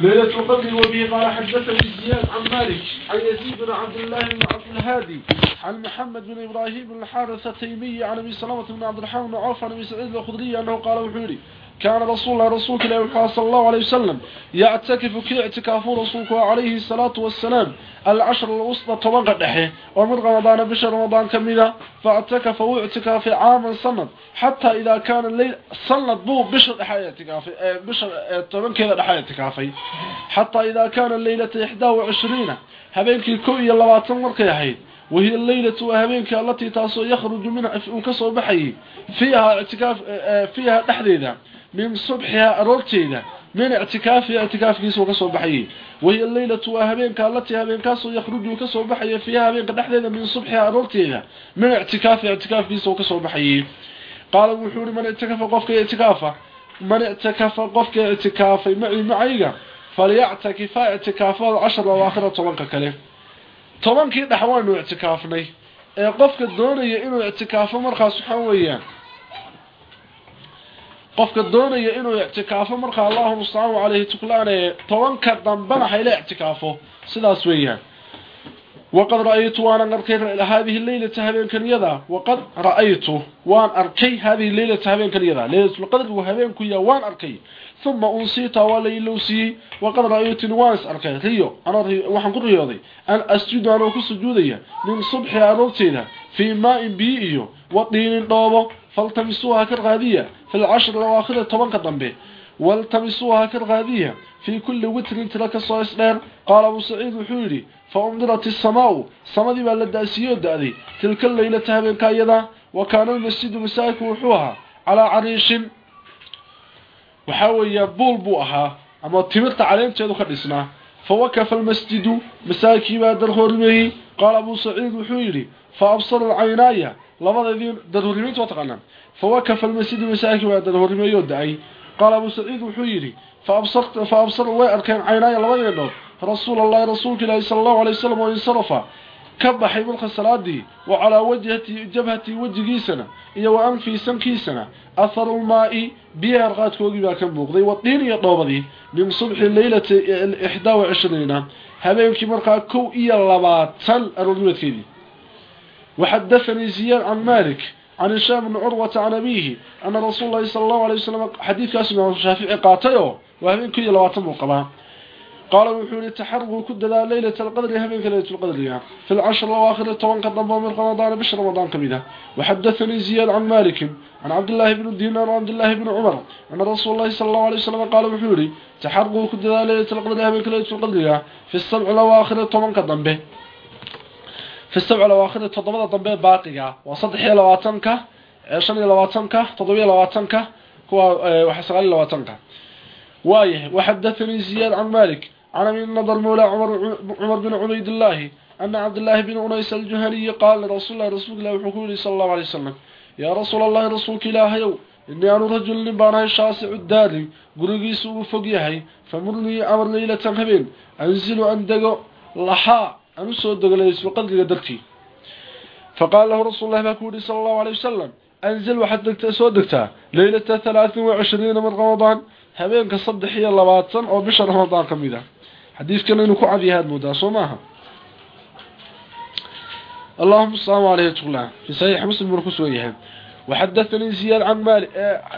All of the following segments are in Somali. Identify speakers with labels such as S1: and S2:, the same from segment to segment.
S1: ليلة القدر وبه قال حدثني زياد عن مالك عن يزيد بن عبد الله بن عبد الهادي عن محمد بن إبراهيم بن الحارث التيمي عن أبي سلامة بن عبد الرحمن بن عوف عن أبي سعيد الخضري أنه قال وحوري كان رسول الله رسولك الله صلى الله عليه وسلم يعتكف كي اعتكافه رسولك عليه الصلاة والسلام العشر الوسطى طبقة دحه ومن رمضان بشهر رمضان كمذا فاعتكف واعتكاف عاما سند حتى إذا كان الليل سند بو بشهر دحه اعتكافي بشهر طبقا كذا دحه اعتكافي حتى إذا كان الليلة 21 هبينك كوي اللواتن مركي حيد وهي الليلة وهبينك التي تاسو يخرج منها وكسو بحي فيها اعتكاف فيها min subxihaa aroorteeda min ictikaafiha ictikaafkiisa uu ka soo baxayay. Wahiya leylatu waa habeenka alatii habeenkaasoo yakhruju ka soo baxaya fiiha habeenka dhexdeeda min subxihaa aroorteeda min ictikaafiha ictikaafkiisa uu ka soo baxayay. Qaala wuxuu ihi man ictikafa qofka ictikaafa man ictikafa qofka ictikaafay maci macayga falyactakifa ictikaafada cashar awaakhira tobanka kale. Tobankii dhex waynu ictikaafnay ee qofka doonaya inuu ictikaafo markaas waxaa weeyaan qofka doonaya inuu ictikaafo markaa allahu mustacaan caleyhi tuklaane tobanka dambana hayla ictikaafo. Sidaas weeyaan. Waqad ra'aytu waanan arkay haadihi leylata habeenkaniyada. Waqad raaytu waan arkay haadihi leylata habeenkaniyada. Leylatulqadrigu habeenkuya waan arkay. Uma unsiita waa lailowsiiyey waqad ra'aytuni waan arkay. Riyo waxaan ku riyooday an asjudu anoo ku sujuudaya. Min subxi aroobteeda fii maa in biyi iyo wa dhiinin dhoobo faltamisuuha ka qaadiya في العشر الأواخر طبنك ضمبه والتمسوها كالغادية في كل وتر تلك الصائصين قال أبو سعيد وحوري فأمدرت السماء سمدي بأن لدأسيو دأذي تلك الليلة هبين كايدا وكان المسجد مساك وحوها على عريش وحاول يبول بوها أما تمرت عليهم تيدو خلصنا فوكف المسجد مساكي بادر هرمه قال أبو سعيد وحوري فأبصر العيناية labadeedii dadhorimayntu waa taqaanaan fawakafa almasjidi masaajidka waa dadhorimeeyoo da'ay qaala abu saciid wuxuu yidhi fa absar way arkeen caynaaya labada indhood rasuulallaahi rasuulka ilaahi sala allahu alay wasalam oo insarafa. Ka baxay marka salaadii wa calaa wajhati jabhatii wejigiisana iyo wa anfii sankiisana atharu lmaa-i biyaha arqaadkoodii baa ka muuqday wadiin iyo dhoobadii min subxi leylati ixdaa wa cishriina habeenkii markaa kow iyo labaatan aroornimadkeedii وحدثني زياد عن مالك عن هشام بن عروة عن أبيه أن رسول الله صلى الله عليه وسلم حديث كاسم الشافعي قاتله وهبين كي لواتم وقبا قال وحول تحرقوا كددا ليلة القدر هبين ليلة القدر يعني في العشر الأواخر طوان قد من رمضان بشر رمضان كميدا وحدثني زياد عن مالك عن عبد الله بن الدينار وعبد الله بن عمر أن رسول الله صلى الله عليه وسلم قال وحولي تحرقوا كددا ليلة القدر هبين ليلة القدر في السبع الأواخر طوان قد به في السبع الأواخر تضمد ضمبه باقية وصدح لواتنك عشان لواتنك تضوي لواتنك وحسغل لواتنك وايه وحدثني زياد عن مالك عن من النظر مولى عمر, عمر بن عبيد الله أن عبد الله بن أنيس الجهني قال لرسول الله رسول الله وحكولي صلى الله عليه وسلم يا رسول الله رسولك الله يو إني أنا رجل لبانه شاسع الدار قرقي سوء فقيهي فمرني أمر ليلة هبين أنزل أندق لحا أنسو أندق ليس وقدر درتي فقال له رسول الله بكولي صلى الله عليه وسلم أنزل وحدك تأسودكتا ليلة 23 من رمضان habeenka saddex iyo labaatan oo bisha ramadaan ka mid ah xadiidkana inuu ku cad yahay moodaa soo maaha اللهم صل عليه وسلم في صحيح مسلم مركز وياه وحدثني زياد عن مالك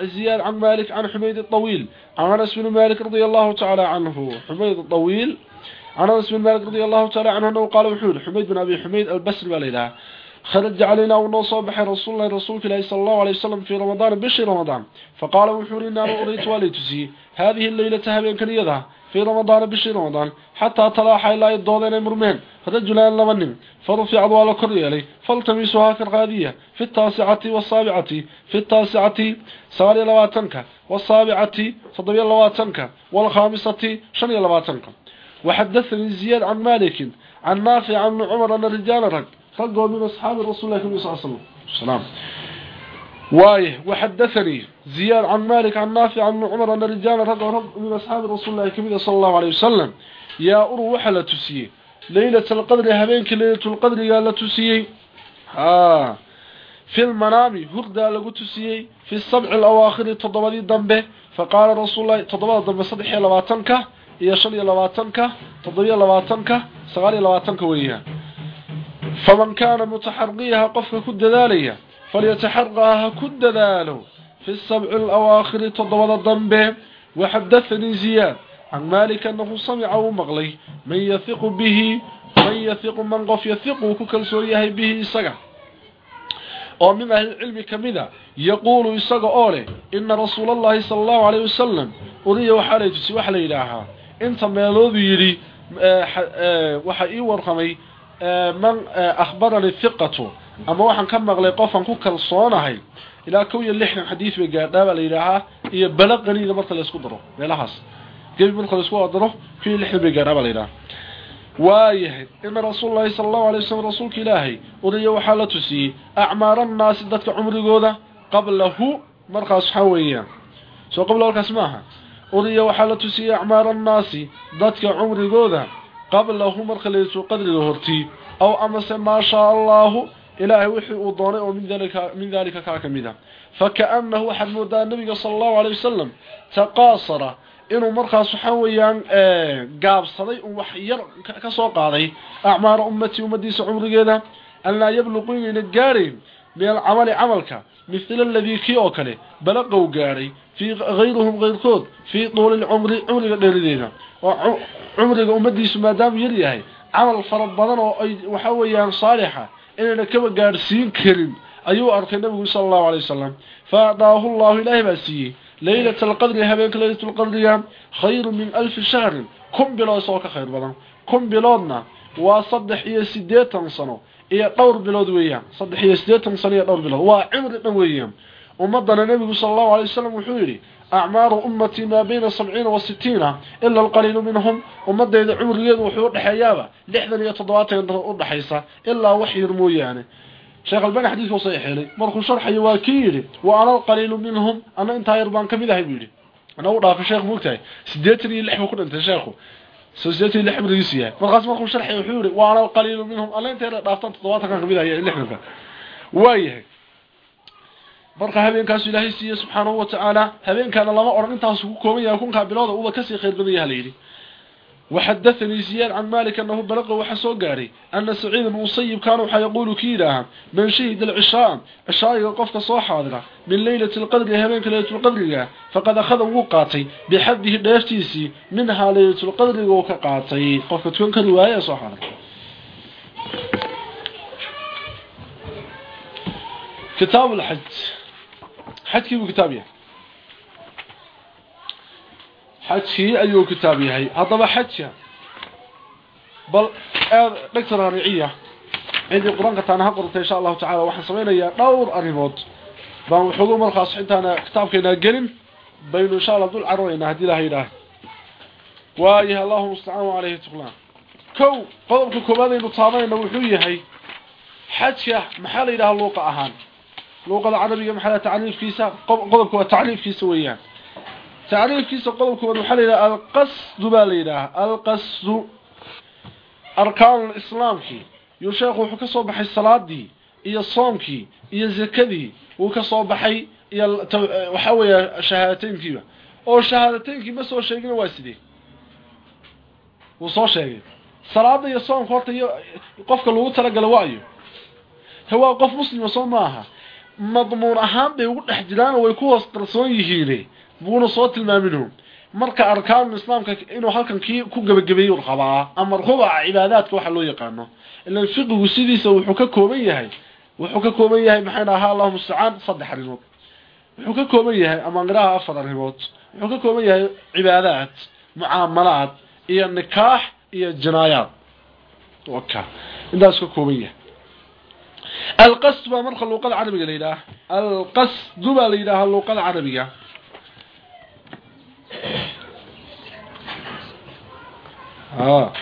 S1: زياد عن مالك عن حميد الطويل عن انس بن مالك رضي الله تعالى عنه حميد الطويل عن انس بن مالك رضي الله تعالى عنه انه قال وحول حميد بن ابي حميد البصري والإله خرج علينا ونصبح رسول الله رسول الله صلى الله عليه وسلم في رمضان بشهر رمضان فقال وحوري النار أريت وليتسي هذه الليلة هبين كنيضة في رمضان بشهر رمضان حتى تلاحى إلا الضوضين مرمين رجلان لمن فرفع عضوال كريالي فالتمسوها كالغادية في التاسعة والصابعة في التاسعة ساري لواتنك والصابعة صدبي لواتنك والخامسة شني لواتنك وحدثني زياد عن مالك عن نافع عن عمر أن الرجال رك رجوا من أصحاب الرسول الله صلى الله عليه وسلم وايه وحدثني زياد عن مالك عن نافع عن عمر أن الرجال رجوا من أصحاب الرسول الله صلى الله عليه وسلم يا أروح لا تسيه ليلة القدر هبينك ليلة القدر قال تسيه آه في المنام هردا لغو تسيه في السبع الأواخر تضبدي ضمبه فقال رسول الله تضبدي ضمبه صدحي لواتنك iyo shan iyo labaatanka toddobiyo labaatanka sagaal iyo labaatanka weeyaan faman kaana mutaxariyaha qofka ku dadaalaya falyataxarqaha ha ku dadaalo fi sabci alawaakhiri toddobada dambe waxadathanii ziyaad can maalik anahu samica uu maqlay man yahiqu bihi man yahiqu man qof yahiqu ku kalsoon yahay bihi isaga. Oo min ahlilcilmi ka mida yaquulu isaga oo leh ina rasuula allahi sala allahu alayh wasalam uriya waxaa la tusi waxa la yidhaahaa inta meeloodu yidhi waxa ii warramay man akhbaranii hiqatu ama waxaan ka maqlay qofan ku kalsoonahay ilaa kow iyo lixdan xadiis bay gaadhaa baa la yidhaahaa iyo balaqaniida marka laysku daro meelahaas. Gebi marka laysku daro kow iyo lixdan bay gaadhaa baa la yidhaha waayahay ina rasuul lahi sala allahu alay wasalam rasuulka ilaahay uriya waxaa la tusiyey acmaara annaasi dadka cumrigooda qablahu markaas waxaa weeyaan. Soo qabla halkaas maaha uriya waxaa la tusiyey acmaara annaasi dadka cumrigooda qablahu marka laysu qadriga hortii aw amase maa shaa allahu ilaahay wixii uu doonay oo min dalika kaa ka mid a fakaannahu waxaad moodaa nabiga sala allahu alay wasalam taqaasara inuu markaas waxaa weeyaan gaabsaday uu wax yar ka soo qaaday acmaara ummati ummadiisa cumrigeeda an laa yabluqu inayna gaarayn min alcamali camalka mithla aladii kii oo kale balaqow gaadhay fii hayruhum kayrkood fii tuuli lcumri cumriga dheerideeda oo cumriga ummadiisu maadaamuu yar yahay camal fara badan oo ay waxaa weeyaan saalixa inayna kaba gaadhsiin karin ayuu arkay nabigu sala allahu alay wasalam fa acdaahu llahu ilaahay baa siiyey ليلة القدر هبينك ليلة القدر خير من ألف شهر كم بلاد سوك خير بدن كم بلادنا وصدح إيا سديتا سنة إيا دور بلاد ويام صدح إيا سديتا سنة إيا دور بلاد وعمر ويام ومضنا النبي صلى الله عليه وسلم وحوري أعمار أمتي ما بين سبعين وستين إلا القليل منهم ومضى إذا عمر يد وحور حيابة لحظة يتضواتين حيصة إلا وحي رمويانه sheekh albani xadiidku soo xeelay markuu sharxay waa kiiri wa ana qaliil minhum ana inta yar baan kamid ahay biiri ana u dhaafay sheekh mugtahay 86 buu ku dhintay sheekhu 86 brigiis yahay markaas markuu sharxay wuxuu yiri wa ana qaliil minhum ana inta yar dhaaftan 7 kan kamid ahay lixdanka waayahay marka habeenkaas ilaahay siiyay subhanahu wa ta'ala habeenkana lama oran intaas ku kooban yahay kunka bilowda uu ka sii khayr badan yahay leeyiri وحدثني زياد عن مالك أنه بلغ وحسو قاري أن سعيد بن مصيب كانوا حيقول كيراها من شهد العشاء عشاء يقفك صاحة من ليلة القدر همينك ليلة القدر فقد أخذ وقاتي بحده الدافتيسي منها ليلة القدر وكقاتي قفك تكون كرواية صاحة كتاب الحج xajkii buu kitaab yahay. Xajkii ayuu kitaab yahay. Haddaba xajka bal aad dhegta raariciya ciddii qur'aanka taana ha qorta insha allahu tacala waxaan samaynayaa dhowr arrimood. Baan waxoogo markaas intaana kitaabkeena gelin baynu insha allah dul cararaynaa haddii ilaha yidhaah waayah allahuma ustacaan caleyhi tuqlaan kow qodobka koowaad aynu taabanayna wuxuu yahay xajka maxaa la luuqa ahaan? luqada carabiga maxaa tacriifkiisa? Qodobku waa tacriifkiisa weeyaan. Tacriifkiisa qodobkooda waxaa la yidhaha alqasdu baa la yidhaahaa alqasdu arkaanu lislaamkii yuu sheekhu wuxuu ka soo baxay salaadii iyo soomkii iyo zakadii. Wuu ka soo baxay iyo waxaa weeya shahaadateynkiiba. Oo shahaadateyinkii ma soo sheegina waa sidee? Wuu soo sheegay. Salaada iyo soomka horta iyo qofka lagu talagala waayo. Waa qof muslima soo maaha madmuun ahaan bay ugu dhex jiraan oo way ku hoos qarsoon yihiin. Buuna soo tilmaaminhu marka arkaanu islaamka inuu halkan kii ku gabagabeeyo rabaa ama rubac cibaadaadka waxa loo yaqaano. Ilan fiqigu sidiisa wuxuu ka kooban yahay wuxuu ka kooban yahay maxay dhahaa allahuma stacaan saddex arrimood. Wuxuu ka kooban yahay ama qiraha afar arrimood. Wuxuu ka kooban yahay cibaadaad mucaamalaad iyo nikaax iyo jinaayaad intaas ka kooban yahay. القصد بقى مرخى اللغة العربية ليلة القصد بقى ليلة اللغة العربية آه.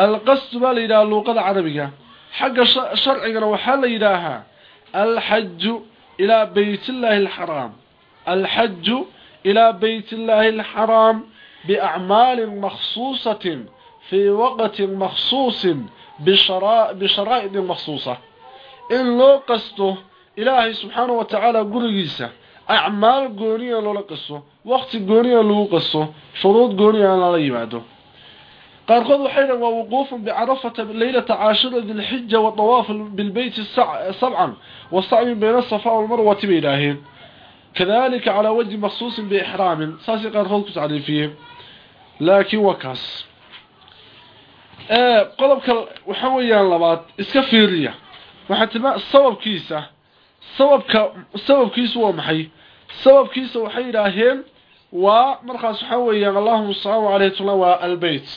S1: القصد بقى ليلة اللغة العربية حق شرعنا وحال ليلها الحج إلى بيت الله الحرام الحج إلى بيت الله الحرام بأعمال مخصوصة في وقت مخصوص بشرائط مخصوصة in loo qasto ilaahay subxaana wa tacaala gurigiisa acmaal gooniya loola qaso waqti gooniya lagu qaso shuruud gooniya aan lala yimaado. Qaarkood waxay dhan waa wuquufun bicarafata leylata caashira dilxija wa dawaafa bilbeyti sabcan wa sacbi bayna asafa walmarwati bay yidhaaheen kadalika calaa wajhi maksuusin biixraamin saasay qaarkood ku tacriifiyeen. Laakiin waa kaas. Qodobka waxaa weeyaan labaad iska fiiriya waxaa tilmaa sababkiisa sababka sababkiisu waa maxay? Sababkiisa waxay yidhaaheen waa markaas waxaa weeyaan allahuma salaamu caleyh tula waa albeyt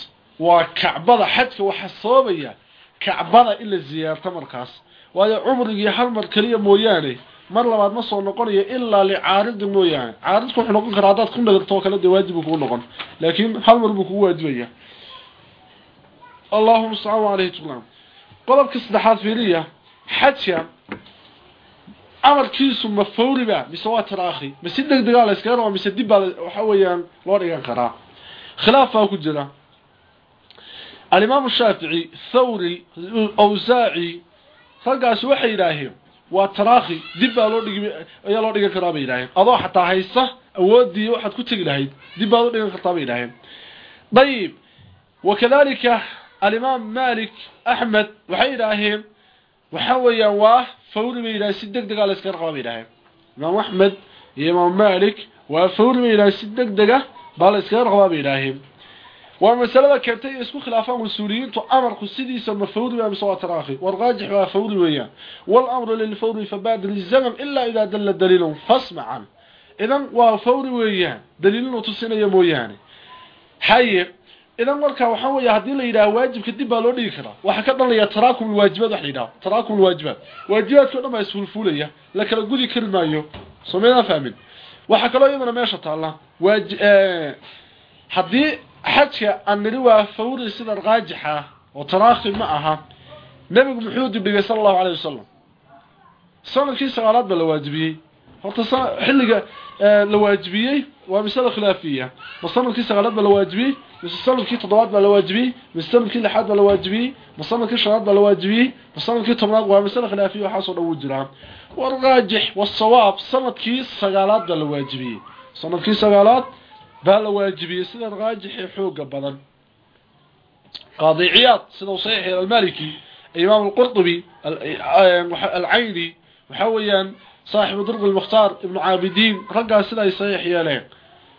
S1: waa kacbada xajka waxaa sababaya kacbada in la ziyaarto markaas. Waayo cumrigii hal mar keliya mooyaane mar labaad ma soo noqonayo ilaa licaaridin mooyaane. Caaridku wuxuu noqon karaa haddaad ku nagarto oo kale waajib buu kugu noqon. Laakiin hal mar buu kugu waajibaya. Allahuma salaamu caleyhi tula qodobka saddexaad fiiriya xajka amarkiisu ma fawriba mise waa taraakhi mise degdegaa la iskaga rabaa mise dib baa waxa weeyaan loo dhigan karaa khilaaf baa ku jira alimaam shaafici thawri awsaaci raggaasi waxay yidhaaheen waa taraakhi dib baa loo dhigi ayaa loo dhigan karaa bay yidhaaheen adoo xataa haysta awoodii waxaad ku tegi lahayd dib baad u dhigan kartaa bay yidhaaheen dayib wakadalika alimaam malik axmed waxay yidhaaheen waxa weeyaa waa fawri bay yidhaaheen si deg dega ah la iskaga qabaa bay yidhaaheen imaam axmed iyo imaam malik waa fawri bay yidhaaheen si deg dega ah baa la iskaga qabaa bay yidhaaheen waa masalada keentay inay isku khilaafaan mas'uuliyiintu amarku sidiisa ma fawri waa mise waa taraafi warraajix waa fawri weeyaan. Walamru lilfawri fabaadiri zaman ilaa idaa dalla daliilun fasma idan waa fawri weeyaan. Daliilinu tusinaya mooyaane. Haye idan marka waxa weeye haddii la yiraahdo waajibka dib baa loo dhigi karaa. Waxa ka dhalaya taraakum alwaajibaat wax yiraahdo taraakum alwaajibaat waajibaadku dhan baa isfulfulaya la kala gudi kari maayo. Soomaalida fahmin? Waxa kale iyadana meesha taala waajib ee haddii xajka anniri waa fawri sida raajixa oo taraakhi ma aha nabigu muxuu dibigay sallallahu alayhi wasallam. Sanadkii sagaalaad baa la horta xilliga la waajibiyey waa misal khilaafiya. Sanadkii sagaalaad baa la mise sannadkii toddobaad baa la waajibiyey mise sannadkii lixaad baa la waajibiyey ma sannadkii shanaad baa la waajibiyey ma sannadkii tobnaad waa masale khilaafiya waxaasoo dhan wuu jiraa waraajix wasawaab sannadkii sagaalaad baa la waajibiyey sannadkii sagaalaad baa la waajibiyey sida raajixee xooga badan. Qaadi ciyaad sida saxiix almaliki imaam alqurtubi alcayni waxa weeyaan saaxibu durq almukhtaar ibnu caabidiin raggaas sida ay saxiix yeeleen.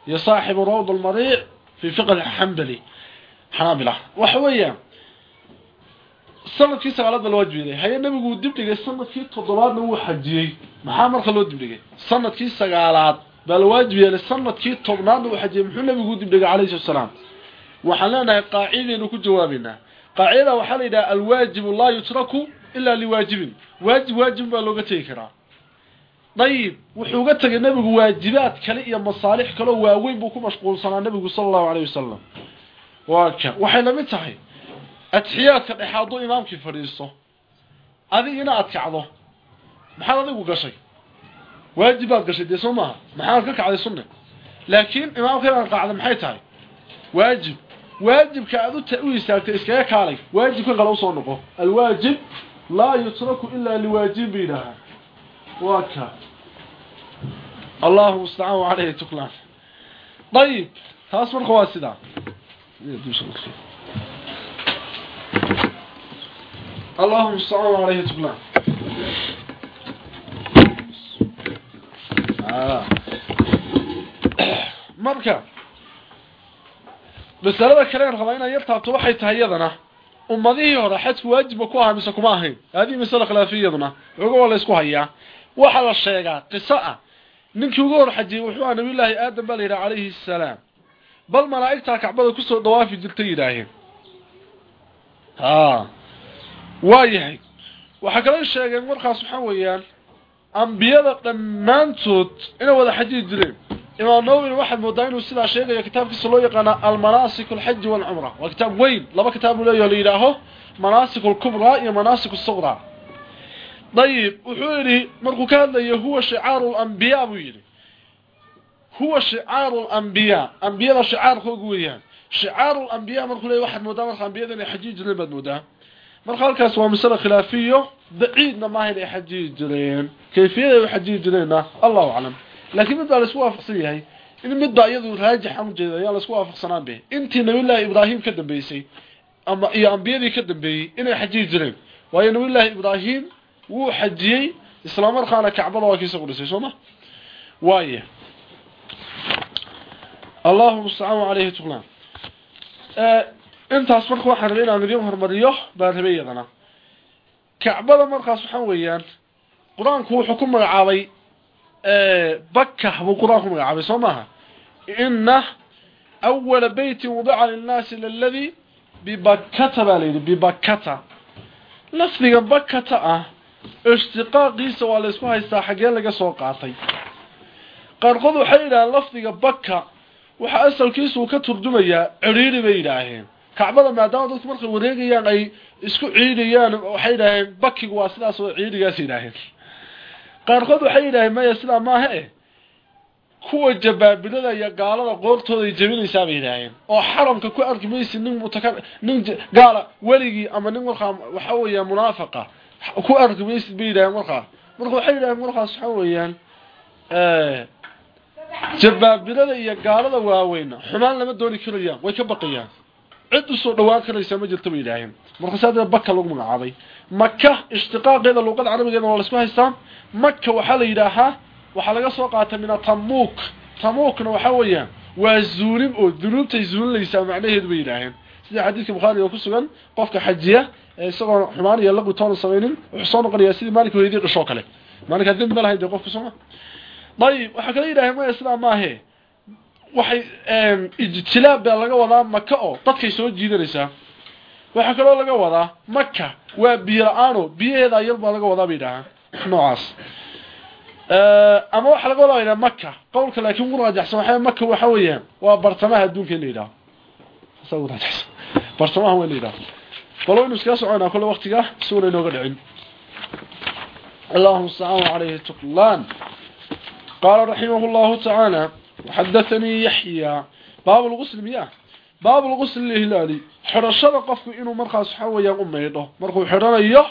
S1: Iyo saaxibu rawd almariic في فقه الحنبلي حنابلة وحويا sanadkii sagaalaad baa la waajibiyay haye nabigu uu dib dhigay sanadkii toddobaadna wuu xajiyey maxaa marka loo dib dhigay sanadkii sagaalaad baa la waajibiyay sanadkii tobnaadna uu xajiyey muxuu nabigu u dib dhigay calayhi salaam waxaan leenahay qaacidaynu ku jawaabaynaa qaacida waxaa la yidhaha alwaajibu laa yutraku ilaa liwaajibin waajib waajib baa looga tegi karaa dayib wuxuu uga tegay nabigu waajibaad kale iyo masaalix kaleo waaweyn buu ku mashquulsanaa nabigu sala allahu calayhi wasalam waa ka waxay la mid tahay atixiyaadka dhexe hadduu imaamkii fadhiisto adigina aad kacdo maxaad adigu gashay? Waajibaad gashay dee soo maaha? Maxaad ka kacday sunne laakiin imaamka inaad qacda maxay tahay? Waajib. Waajibka aad u istaagtay iskaga kaalay waajibka kale u soo noqo. Alwaajib laa yutraku ilaa liwaajib biidhaha waa ka allahu mustacaan caleyhi tuklaan ayib taas marka waa sidaa اللهم صل عليه تقلان آه. marka masalada kale aan rabaa inaan yar taabto waxay tahay iyadana ummadihii hore xadku waajib ku ahaa mise kuma ahayn hadii masala khilaafiyaduna ugu wala isku hayaa waxa la sheegaa qiso ah. Ninkii ugu hor xajiyay wuxuu ahaa nabiyullaahi aadam baa la yidhaha calayhi salaam. Bal malaa'igtaa kacbada ku soo dhawaafi jirtay yidhaaheen haa waayahay waxaa kaloo sheegeen markaas waxaa weeyaan ambiyada dhammaantood inay wada xajiyi jireen. Imaam nawowina waxaad moodaa inuu sidaa sheegayo kitaabkiisa loo yaqaana almanaasik alxaji walcumra waa kitaab weyn laba kitaab uu leeyaho la yidhaaho manaasik alkubraa iyo manaasik asuqraa dayib wuxuu yidhi markuu ka hadlayo huwa shicaaru lambiyaa buu yidhi. Huwa shicaaru lambiyaa ambiyada shicaarkoogu weeyaan. Shicaaru lambiyaa markuu leeyahy waxaad moodaa marka ambiyada inay xajiyi jireen baad moodaa. Marka halkaas waa masalo khilaafiyo baciidna maaha inay xajiyi jireen. Kayfiyada ay xajiyi jireenna allahu aclam. Laakiin mid baa la isku waafaqsan yahay in mid baa iyadu raajix aan jeedo ayaa la isku waafaqsanaan be intii nabiyullaahi ibraahim ka dambeysay ama iyo ambiyadii ka dambeeyey inay xajiyi jireen. Waayo nabiyullaahi ibraahim wuu xajiyey. Isla markaana kacbada waa kiisa qudhisay soo ma? Waaye. Allahuma mustacaan calayhi tuqlaan intaas marka waxaan rabay inaan idiin hormariyo baan kacbada markaas waxaa weeyaan qur'aanku wuxuu ku magacaabay baka buu qur'aanku magacaabay soo maaha ina awala beyti wadica linnaasi laladi bibakata baa layidhi bibakata lafdiga bakata ah ishtiqaaqiisa waa laysku haystaa xaggee laga soo qaatay. Qaarkood waxay yidhaaheen lafdiga baka waxa asalkiisuu ka turjumayaa ciriiri bay yidhaaheen kacbada maadaama dadku markay wareegayaan ay isku ciidayaan waxay yidhaaheen bakigu waa sidaas oo ciidigaas yidhaaheen qaarkood waxay yidhaaheen maya sidaa maaha eh? Kuwa jabaabilada iyo gaalada qoortooda ay jabinaysaa bay yidhaaheen oo xaramka ku arki maysi nin mutaka nin gaala weligii ama nin markaa waxa weeyaa munaafiqa ku arki maysid bay yidhaaheen markaa? Marka waxay yidhaaheen markaas waxa weeyaan jabaabilada iyo gaalada waaweyna xumaan lama dooni karayaan way ka baqayaan. Cid u soo dhawaan karaysa ma jirto bay yidhaaheen. Marka saadee baka lagu magacaabay. Maka ishtiqaaqeeda luqada carabigeeda waa la isku haystaa maka waxaa la yidhaahaa waxaa laga soo qaatay min atamuuk tamuukna waxaa weeyaan waa zuulim oo dunuubtay zuulinaysaa macnaheedu bay yidhaaheen. Sida xadiidka bukhaari oo ku sugan qofka xajiya isagoo xumaan iyo laqwi toona samaynin wuxuu soo noqonayaa sidii maalinka hooyadii dhashoo kale. Maalinkaa dembi ma lahayn dee qofka sooma dayib waxaa kala yidhaaheen maya sidaa maahe. Waxay ijtilaab baa laga wadaa maka oo dadkay soo jiidanaysaa. Waxaa kaloo laga wadaa maka waa biyo la'aano biyaheeda ayar baa laga wadaa bay yidhaahaan noocaas. Ama waxaa laga wadaa yidhaha maka qowlka laakiin ugu raajaxsan waxaa maka waxa weeyaan waa bartamaha adduunka in la yidhaho bartamaha waa balo inu iskaga soconaa kole waktiga suuna inooga dhicin اللهم استعان عليه تقلان قال رحمه الله تعالى وحدثني يحيى باب الغسل مياه باب الغسل الهلالي حرشada qofku inuu markaas waxa weeyaan u meedho markuu xiranayo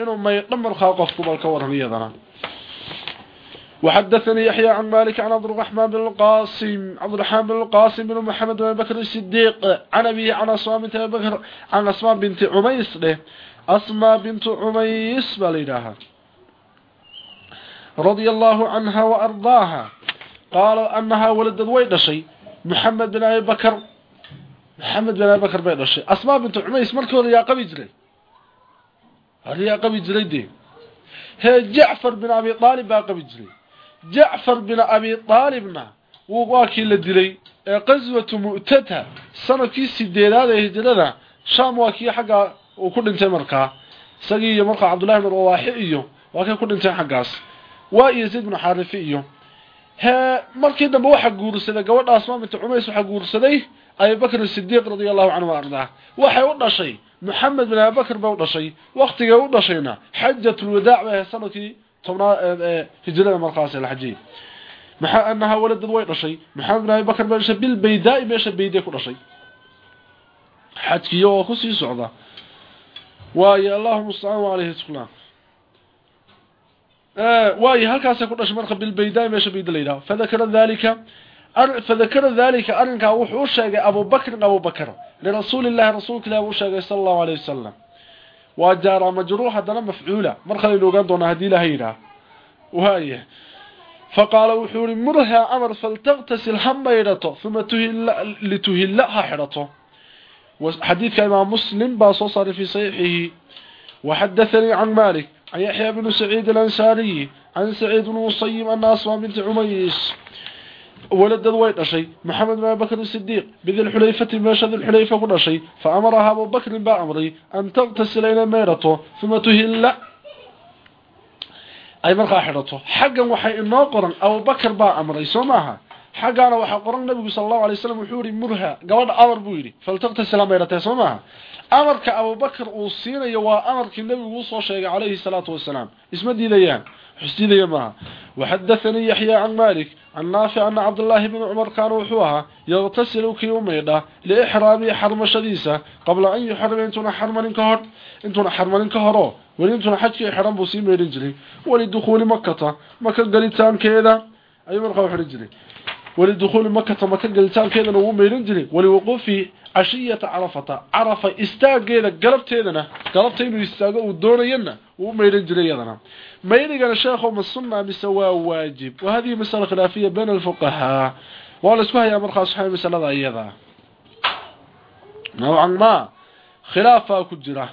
S1: inuu meedho markaa qofku balka waraniyadana وحدثني يحيى عن مالك عن عبد الرحمن بن القاسم عبد الرحمن بن القاسم بن محمد بن بكر الصديق عن أبيه عن أسماء بنت بكر عن أسماء بنت عميس له. أسماء بنت عميس بليدها رضي الله عنها وأرضاها. قال أنها ولدت ويدشي محمد بن أبي بكر محمد بن أبي بكر بيدشي. أسماء بنت عميس مركور يا قبي جري هل يا قبي جري دي؟ هي جعفر بن أبي طالب يا قبي jacfar bin abi aalibna waa kii la dilay ee qaswatu mu'tata sannadkii sideedaad ee hijrada shaam waa kii xagga uu ku dhintay markaa isagii iyo markaa cabdullahi bin rawaaxi iyo waa kay ku dhinteen xaggaas waa iyo zayd bin xaarifi iyo. He markii dambe waxaa guursaday gabadhaas maaminta cumays waxaa guursaday abibakr sidiiq radia allahu canhu ardaa. Waxay u dhashay moxamed bin abibakr bay u dhashay waktigay u dhashayna xajatulwadaac bay ahayd sannadkii tobnaad hijrada markaas la xajiyey maxaa anaha waladad way dhashay maxamed bin abibakr bay dhashay bilbaydaai meesha bayday ku dhashay xajkiyo oo kusii socda waayo allahuma mustacaan caleyhi tuklaan واي halkaas ku dhashay marka bil baydaa meesha bayda leeyahay fadakara dhalika fadakara dhalika arinka wuxuu sheegay Abu Bakr Abu Bakr li rasuulillaah rasuulka ilaahi uu sheegay sallallahu alayhi wasallam waa jaara majruuha dana mafcuula marka la ogaan doona hadii la hayra waaya فقال وحوري مرها أمر فلتغتسل هم يرته ثم تهل لتهلها حرته وحديث كإمام مسلم باصوصر في صحيحه وحدثني عن مالك عن يحيى بن سعيد الأنساري عن سعيد بن مصيب أن أصوى بنت عميس ولد الويت شيء محمد بن بكر الصديق بذي الحليفة ماشى ذي الحليفة كل شيء فأمرها أبو بكر بأمري أن تغتسل إلى ميرته ثم تهل أي مرقى حرته حقا وحي إنه قرن أبو بكر بأمري سماها حقا وحي قرن النبي صلى الله عليه وسلم وحوري مرها قواد أمر بويري فلتغتسل ميرته سماها amarka abubakr uu siinayo waa amarkii nabigu u soo sheegay calayhi salaatu wasalaam. Isma diidayaan xusdiidaya maaha. Waxadathanii yaxya can malik can naafic ana cabdillaahi bni cumar kaana wuxuu ahaa yaqtasilu kii u maydha liixraami xarmashadiisa qabla an yuxrima intuuna xarmanin ka hor intuuna xarmanin ka horo weli intuuna xajkii xiran buu sii maydhin jiray. Walidukhuuli makata maka galitaankeeda ayuu markaa u xihan jiray. Walidukhuuli makata maka galitaankeedana wuu maydhin jiray. Waliwuquufi cashiyata carafata carafa istaageeda galabteedana galabta inuu istaago uu doonayana uu meeran jiray yadana meerigana sheekho ma sunna mise waa waajib? Wa hadhihi mas'ala khilaafiya bayna al-fuqaha. Wala isku haya markaas waxay masalada iyada. Noocan ma khilaafa ku jira.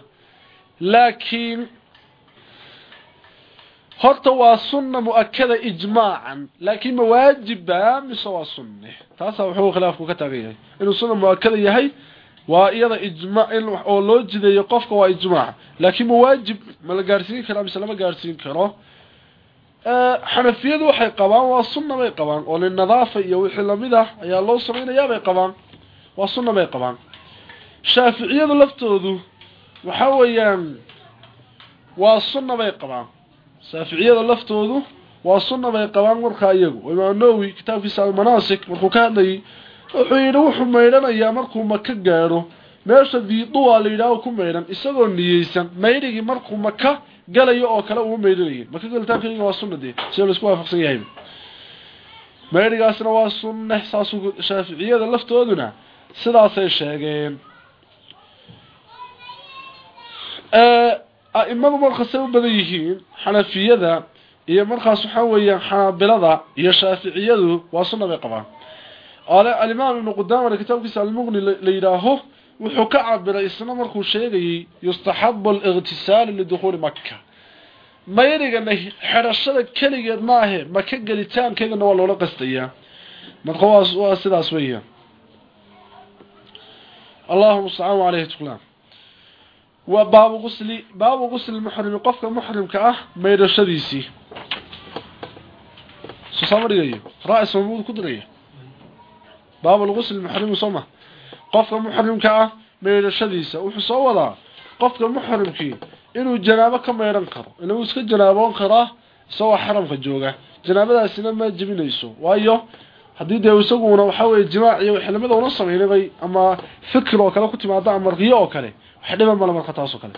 S1: Laakiin horta waa sunna muakada ijmaacan laakiin ma waajiba mise waa sunne taasa wuxuu khilaafku ka taagan yahay. Inuu sunna muakada yahay waa iyada ijmaa in oo loo jideeyo qofka waa ijmaac. Laakiin ma waajib ma la gaarsiin karaa mise lama gaarsiin karo. Xanafiyadu waxay qabaan waa sunna bay qabaan. Oo linadaafa iyo wixii la mid ah ayaa loo samaynayaa bay qabaan. Waa sunna bay qabaan. Shaaficiyadu laftoodu waxa weeyaan waa sunna bay qabaan shaaficiyada laftoodu waa sunna bay qabaan markaa iyagu imaam nawowi kitaabkiisa almanaasik markuu ka hadlayay wuxuu yidhi wuxuu maydhanayaa markuu maka gaadho. Meesha diiduwaa la yidhaaho ku maydhan isagoo niyeysan maydhigii markuu maka galayo oo kale uu maydhanayay maka galitaanka waa sunna dee sida la isku waafaqsan yahay. Maydhigaasna waa sunne saasuu shaaficiyada laftooduna sidaasay sheegeen a'imadu markaasay u badan yihiin xanafiyada iyo markaas waxaa weeyaan xanaabilada iyo shaaficiyadu waa sunna bay qabaan. Alimaam ibnu qudaamana kitaabkiisa almuqni la yidhaaho wuxuu ka cabiray isna markuu sheegayey yustaxabu aliqtisaalu lidukhuuli maka mayrigana xerashada keligeed maahe maka gelitaankeedana waa loola qastayaa marka waa sidaas weeyaan. Allahuma mustacaan caleyhi tuqlaan waa baabu qusli baabu qusli muxrimi qofka muxrimka ah maydhashadiisii sosamadhigayo ra'is mamud ku diraya. Baabu qusli muxrimi sooma qofka muxrimka ah maydhashadiisa wuxuu soo wadaa qofka muxrimkii inuu janaabo ka maydhan karo ila uu iska janaaboon karaa isagoo xaramka jooga. Janaabadaasina ma jebinayso waayo haddii dee isaguna waxa weeye jimaac iyo xilmada una sameynay ama fikir oo kale ku timaado ama oo kale wax dhiban mala marka taasoo kale.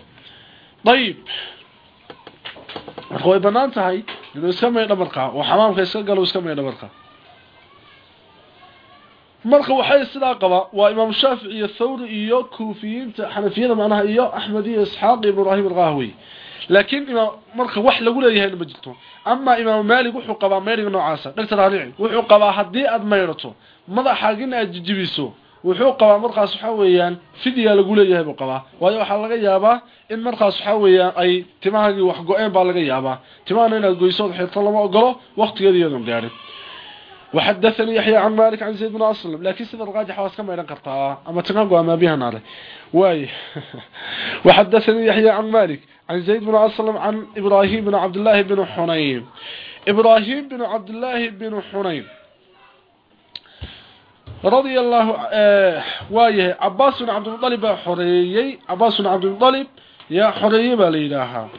S1: Dayib marka way bannaan tahay inuu iska maydha markaa oo xamaamka iska galo iska maydha markaa marka waxay sidaa qaba waa imaam shaafici iyo thawri iyo kuufiyiinta xanafiyada macnaha iyo axmed iyo isxaaq iyo ibraahim alqahwi laakiin imaam marka wax lagu leeyahay ma jirto ama imaam maalik wuxuu qabaa meeriga noocaasa dhagtar raanici wuxuu qabaa haddii aad mayrato madaxaagina aad jijibiso wuxuu qabaa markaas waxa weeyaan fidya lagu leeyahay buu qabaa waayo waxaa laga yaabaa in markaas waxa weeyaan ay timahaagii wax go-een baa laga yaabaa timahana inaad goysood xirto lama ogolo waqtigeeda iyadoon gaadhin وحدثني يحيى عن مالك عن زيد بن أسلم لكن سيد الراجح واسكما يدن قرطا أما تنقوا ما بها نار واي وحدثني يحيى عن مالك عن زيد بن أسلم عن إبراهيم بن عبد الله بن حنين إبراهيم بن عبد الله بن حنين رضي الله آه وايه عباس بن عبد المطلب حريي عباس بن عبد المطلب يا حريي بالإلهة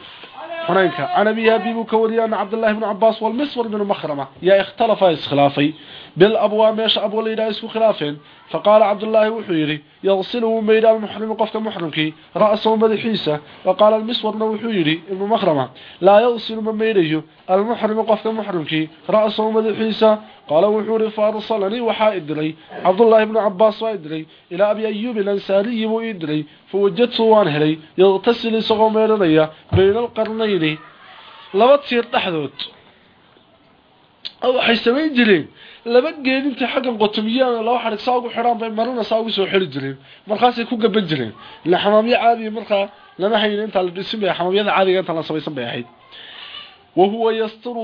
S1: حنينك عن أبي أبي بكوري أن عبد الله بن عباس والمسور بن مخرمة يا اختلف اسخلافي بالأبواب ماشى أبو ليلة اسكو خلافين فقال عبد الله وحيري يغسله ميدا المحرم قفك محرمك رأسه مدحيسة وقال المسور وحيري ابن مخرمة لا يغسل من ميديه المحرم قفك محرمك رأسه مدحيسة قال وحوري فارسلني وحائد لي عبد الله بن عباس وإدري إلى أبي أيوب الأنساري وإدري فوجدت وانه لي يغتسل سغو ميرنيا بين القرنين لما تصير تحدث أو حيسمين جلين laba geed inta xaggan qotomiyaan laba xarig saa ugu xidhaan bay marana saa ugu soo xiri jireen. Markaasay ku gaban jireen. Ila xamaamyo caadiya markaa lama haynin intaa la dhisin bay xamaamyada caadiga inta la samaysan bay ahayd. Wahuwa yastiru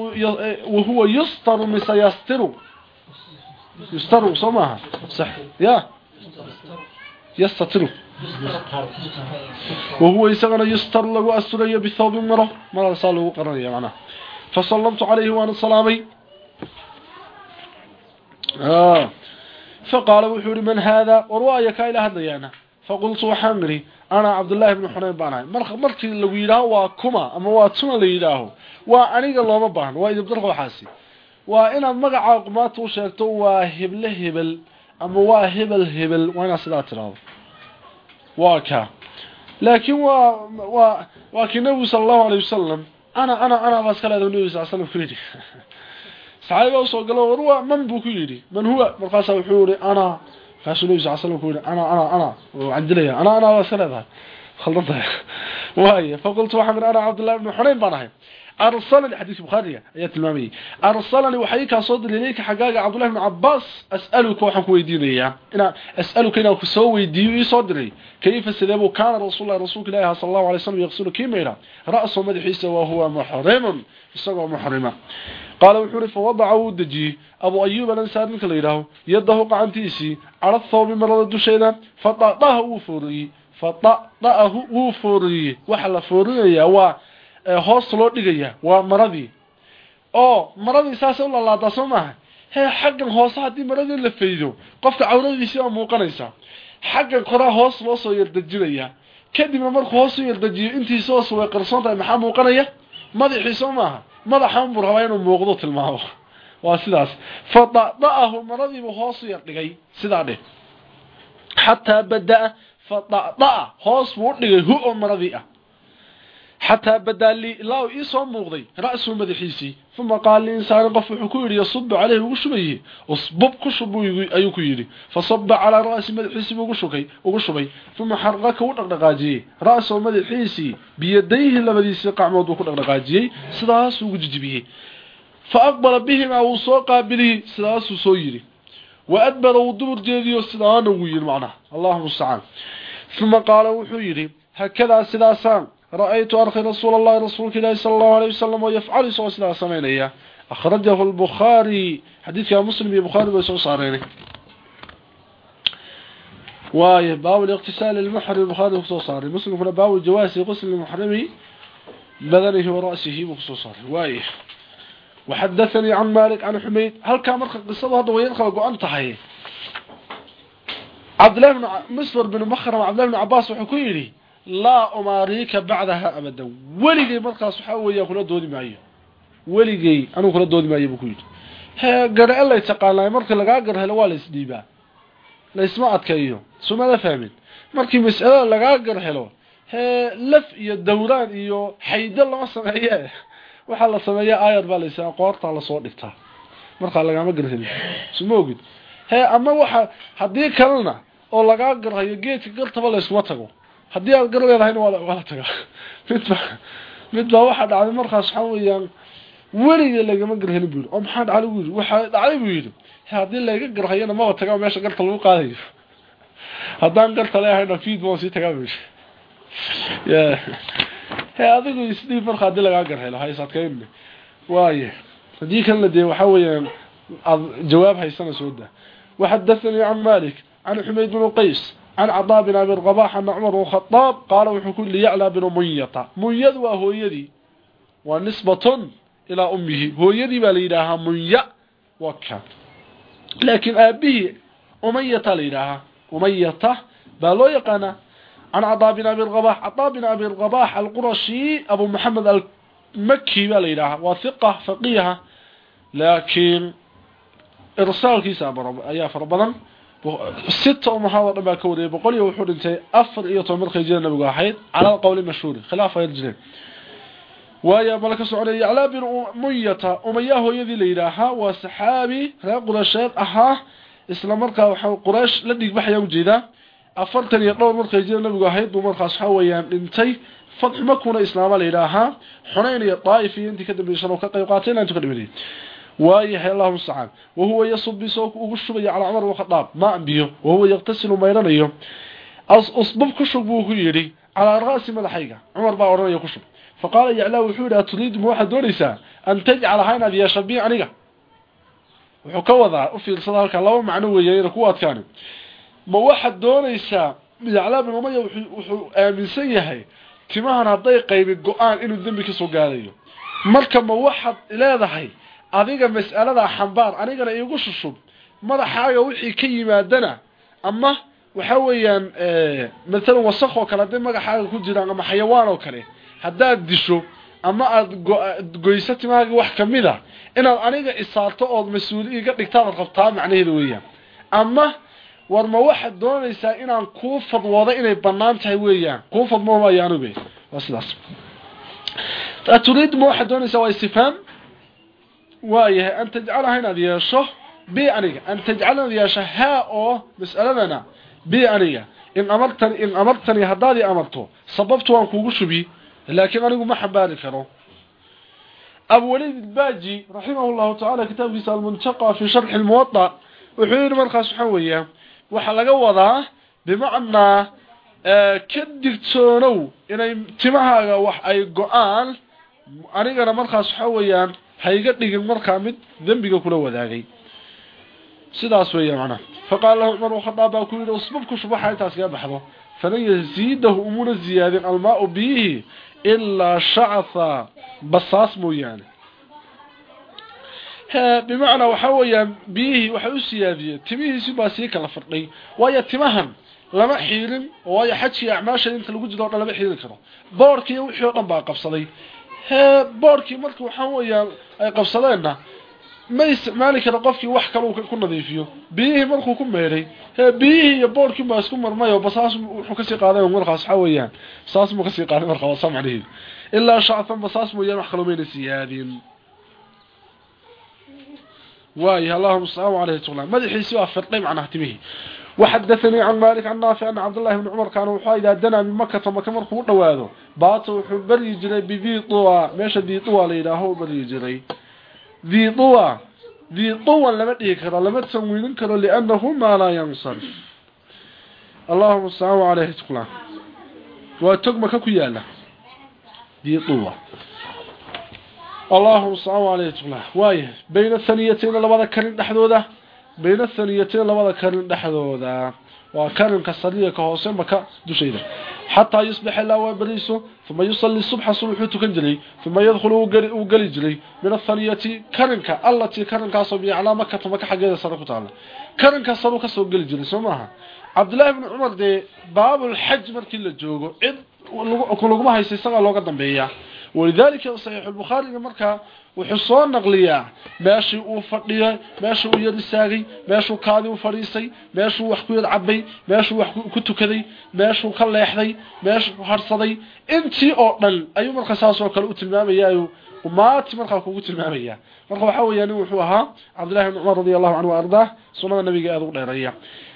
S1: wahuwa yustaru mise yastiru yustaru soo maaha sax ya. Yastatiru wahuwa isagana yustaru lagu asturayo bithawbi maro marada saa lagu qaranaya macnaha. Fasallamtu calayhi waana salaamay. فقال وحوري من هذا ورواية كايلة هديانا فقلت وحامري أنا عبد الله بن حنين باناي مرخ مركي لو يراه وكما أما واتنا لو يراه وأنيق الله مبان وإذا بدرخوا حاسي وإن مقع قمات وشاكتو وهبل هبل أما وهبل هبل وإن صلاة راض واكا لكن و... و... وكي النبي صلى الله عليه وسلم أنا أنا أنا بس كلا النبي صلى الله عليه وسلم كريدي saxaabada u soo galeen warwa man buu ku yiri man huwa markaas wuxuu yiri ana rasuulu sallallahu alayhi wasallam ana ana ana oo anjilaya ana ana wasalada khaldada waaye faqultu waxa min ana abdullah ibn hunayn banahay ارسلني حديث البخاري ايات المامي ارسلني وحي كان صدر ليك حقاق عبد الله بن عباس اسالك وحن كويدينيا أنا اسالك أنا كسو ويديو صدري كيف سلبه كان رسول الله رسول الله صلى الله عليه وسلم يغسل كيميرا راسه مدحيسه وهو محرم الصغر محرمه qaala wuxuu uri fawadaca wuu dejiyey. Abu ayuub alansaar ninka la yidhaaho yadahu qacantiisii cara thawbi marada dusheeda fadadaha wuu fooriyey fadadahu wuu fooriyey waxa la foorinayaa waa eh, hoos loo dhigaya waa maradii. Oo maradii saasay u laalaadaa soo maaha. Hee xaggan hoose haddii maradii la faydo qofka cawradiisii waa muuqanaysaa. Xaggan koraa hoos loo soo yardejinayaa kadibna markuu hoos u yardejiyo way qarsoon maxaa muuqanaya? Madaxii soo maaha madaxan buu rabaa inuu muuqdo tilmaamo. Waa sidaas. Fada'da'ahu maradiibuu hoos u yardhigay sidaa dheh. Xataa bada'a fada'da'a hoos buu dhigay hu oo ah xataa badaa lii ilaa uu ii soo muuqday ra-suu madaxiisii uma qaala liinsaani qof wuxuu ku yidhi yasubu caleyhi ugu shubayih usbub ku shub ayuu ku yidhi fasaba calaa ra'si madaxiisiibuu ushukay ugu shubay uma xaraka u dhaqdhaqaajiyey ra-sahu madaxiisii biyadayhi labadiisii qacmood buu ku dhaqdhaqaajiyey sidaasuu ugu jijibiyey fa aqbala bihimaa wuu soo qaabiliyey sidaasuu soo yidhi wa adbara jeediyo sidaana wuu yidhi رأيت أرخي رسول الله رسول الله صلى الله عليه وسلم ويفعل صلى الله عليه وسلم أخرجه البخاري حديث يا مسلم يا بخاري ويسوع صاريني واي باب الاغتسال المحرم البخاري وخصوص صاري مسلم هنا باب الجواز غسل المحرم بدنه ورأسه وخصوص صاري واي وحدثني عن مالك عن حميد هل كان مرخ قصة هذا ويدخل قوان تحيه عبد الله بن مسفر بن مخرم عبد الله بن عباس وحكيري laa umaariika bacdaha abada. Weligey markaas waxaa weeyaa kula doodi maayo. Weligey anuu kula doodi maayo buu ku yidhi. Hee garhe lay taqaanaa marka lagaa garhelo waa la isdhiibaa. Laysma adkaeyo sumala fahmin. Markii mas'alada lagaa garhelo hee laf iyo dawraan iyo xaydo lama sameeye waxaa la sameeya aayar baa laysaa qoortaa la soo dhigtaa markaa lagaama garhelin suma ogid. Hee ama waxa haddii kalena oo lagaa garhayo geedka gartaba layskuma tago haddii aad garo leedahayna waala tagaa. Midba midbaa waxa dhacday markaas waxaa weeyaan weliga lagama gar helin buu oo maxaa dhacay buu yidhi? Waxaa dhacday buu yidhi haddii layga garhayana maba tagaa meesha garta lagu qaadayo. Hadaan garta leehayna fiid maa sii tagaa buu yidhi. Adigu isdii markaa haddii lagaa gar helo haysadkaynne waaye haddii kanla dee waxaa weeyaan jawaab haysana sooda waxadathanii can malik can xumayd bnu qays عن عطاء بن أبي الرباح أن عمر بن الخطاب قال وحكو لي يعلى بن مية مية وهو يدي ونسبة إلى أمه هو يدي بليلها مية وكا لكن أبيه أمية ليلها أمية بلو يقنا عن عطاء بن أبي الرباح عطاء بن أبي الرباح القرشي أبو محمد المكي بليلها وثقة فقيها لكن إرسال كيسا أيا فربضا ستة أمهات لما كوري بقول يوحود انتي أفر إيو طمر خيجين النبي واحد على القول المشهور خلافة يرجلين ويا ملك سعودي على بن أمية أمياه يذي ليلاها وسحابي لا قرشات أها إسلام مركا وحاو قريش لديك بحيا وجيدا أفرتني يطلب مركا يجين النبي واحد ومركا صحاويا انتي فتح مكونا إسلام ليلاها حنين الطائفي انتي كدب يشنو كقيقاتين انتو كدب وايه الله المستعان وهو يصب waayahay allahuma stacaan wahuwa yasub isagoo ugu shubaya calaa cumar wakhadaab maacan biyo wahuwa yaqtasilu mayranayo. Usbub ku shub buu ku yidhi calaa ra'si madaxayga. Cumar baa odhanaya ku shub. Faqaala yaclaa wuxuu yidhi aturiidu ma waxaad doonaysaa an tajcalahaa inaad yeesha bii aniga? Wuxuu ka wadaa u fiirsada halkan laba macno weeyayna ku adkaani. Ma waxaad doonaysaa? Yaclaa bin umaya wuxuu aaminsan yahay timahan hadday qaybin go'aan inuu dembi ka soo gaadayo marka ma waxaad leedahay adiga mas'alada xambaar anigana iigu shushub madaxaaga wixii ka yimaadana ama waxa weeyaan ee mesela wasakh oo kale haddii magacaaga ku jiraan ama xayawaan oo kale hadaad disho ama aad goyso timaaga wax kamida inaad aniga isaarto oo mas'uuliyi iga dhigtaan qabtaa macnaheedu weeyaan. Ama war ma waxaad doonaysaa inaan kuu fadwoodo inay bannaan tahay weeyaan? Kuu fadmoo maayaanu be waa sidaas. Aturiid ma waxaad doonaysaa waa istifhaam waayahay an tajcalaha inaad yeesho bi aniga an tajcala inaad yeesho haa oo mas'aladana bi aniga in amartan in amartani haddaadii amarto sababtu waan kuugu shubi laakiin anigu ma xambaari karo. Abwalid baaji raximahullahu tacaala kitaabkiisa almuntaqa fi sharxi lmuwada wuxuu yidhi markaas waxaa weeyaa waxaa laga wadaa bimacnaa ka digtoonow inay timahaaga wax ay go'aan anigana markaas waxaa hayga dhigin markaa mid dambiga kula wadaagay. Sidaas weeyaan macna. Faqaal lahu umar khadaaba ku yiri usbabku subaxa intaas ka baxdo. Falan yaziidahu umuna ziyadin almaa bihi illa sha'atha. Basaas mooyaane. Bimacnaa waxaa weeyaan biyihii waxay u siyaadiyeen timihiisi baa sii kala firdhay waayo timahan lama xiirin waayo xajkii acmaasha inta lagu jiro o dhan lama xiirin karo. Boorkii wixii oo dhan baa qabsaday boorkii marka waxa weeyaan ay qabsadeenna ma isticmaali kara qofkii wax kale uu ku nadiifiyo. Biyihii markuu ku meedhay hee biyihii iyo boorhkii baa isku marmayo basaas wuxuu ka sii qaaday markaas waxaa weeyaan saas muu ka sii qaaday markaa wasaa macnihiid ilaa shacfan basaas mooyaan wax kaloo mayna siyaadin. Waayahy allahuma asalaamu caleyh tula madaxiisii waa firday macnaha timihii وحدثني عن مالك عن نافع أن عبد الله بن عمر كان وحا إذا دنا من مكة مكة مركو دواده باطو بري جري بذي طوى ماشى ذي طوى ليلاه بري جري ذي طوى ذي طوى لما تيكر لما تسوين كرا لأنه ما لا ينصرف اللهم صل عليه وسلم وتقم ككيالا ذي طوى اللهم صل عليه وسلم وايه بين الثنيتين لبدا كرين bayna thaniyatayn labada karin dhexdooda. Waa karinka sariyaka hoose maka dushayda. Xataa yusbixa ilaa waa beriiso uma yusallii subxa subuxuu tukan jiray uma yadkhulu uu geli jiray. Min athaniyati karinka allatii karinkaasoo biyaclaa makata maka xaggeeda sare ku taala karinka saruu ka soo geli jiray soo maaha? Cabdillaahi bni cumar dee baabulxaj markii la joogo cid laguma haysa isagaa looga dambeeyaa walidaalika saxiix lbukhaariga markaa wuxuu soo naqliyaa meeshii uu fadhiyay meeshii uu yar istaagay meeshuu kaadi u fadhiistay meeshuu wax ku yar cabay meeshuu wax ku tukaday meeshuu ka leexday meeshuu harsaday intii oo dhan ayuu markaa saasoo kale u tilmaamayaa qumaati markaa kugu tilmaamaya marka waxaa weeyaa nin wuxuu ahaa cabdillahi bn cumar radi allahu canhu ardaah sunada nabiga aad ugu dheeraya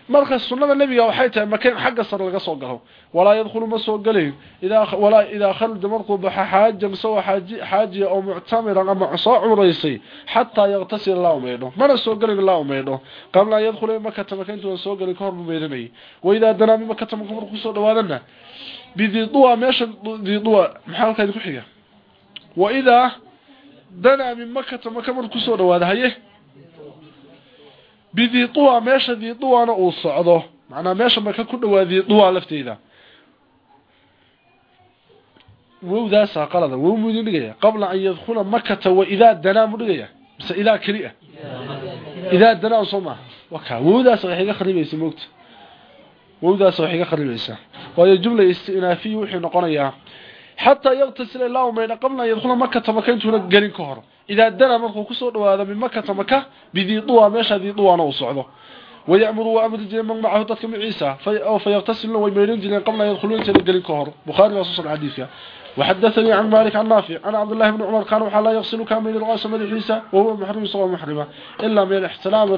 S1: marka sunnada nabiga waxay tahay makan xagga sar laga soo galo. Walaa yadkhulu ma soo galay idaa walaa idaa khalda marqu baxa haajan saw haaji haaji oo mu'tamira ama soo umraysay hatta yaqtasi la umeedo mana soo galin la umeedo qabla yadkhulu ma ka tabakantu soo galin kor umeedanay wayda danaami ma ka tabakan marqu soo dhawaadana bidi duwa meesha bidi duwa maxaa ka ku xiga? Wa idaa danaami ma ka tabakan soo dhawaadahay bidiitua meesha diiuana uu socdo. Macnaa meesha maka ku dhawaa diiua lafteeda. Wowdaasaa qalada wow mudin dhigaya? Qabla an yadkula makata wa idaa danaa mu dhigaya? Mise idaa kelia ah? idaa danaa soo maaha waka wowdaas waxay iga kharibaysaa moogta wowdaas waxay iga kharibaysaa waayo jumla istinaafiya wuxuu noqonayaa xataa yaktasila ilaa umaydha qabla an yadkula makata maka intuuna gelin ka hor كهر إذا دنا مرخو كسور هذا من مكة مكة بذي طوى ماشا ذي طوى نوصعده ويأمر وأمر الجنة من معه تتكم عيسى في أو فيغتسل الله ويميرين جنة قبل أن يدخلون انتونا قلين كهر بخاري وصوص الحديث وحدثني عن مالك عن نافع أنا عبد الله بن عمر كان وحالا يغسل كامل الرأس من عيسى وهو محرم صوى محرمة إلا من الاحتلام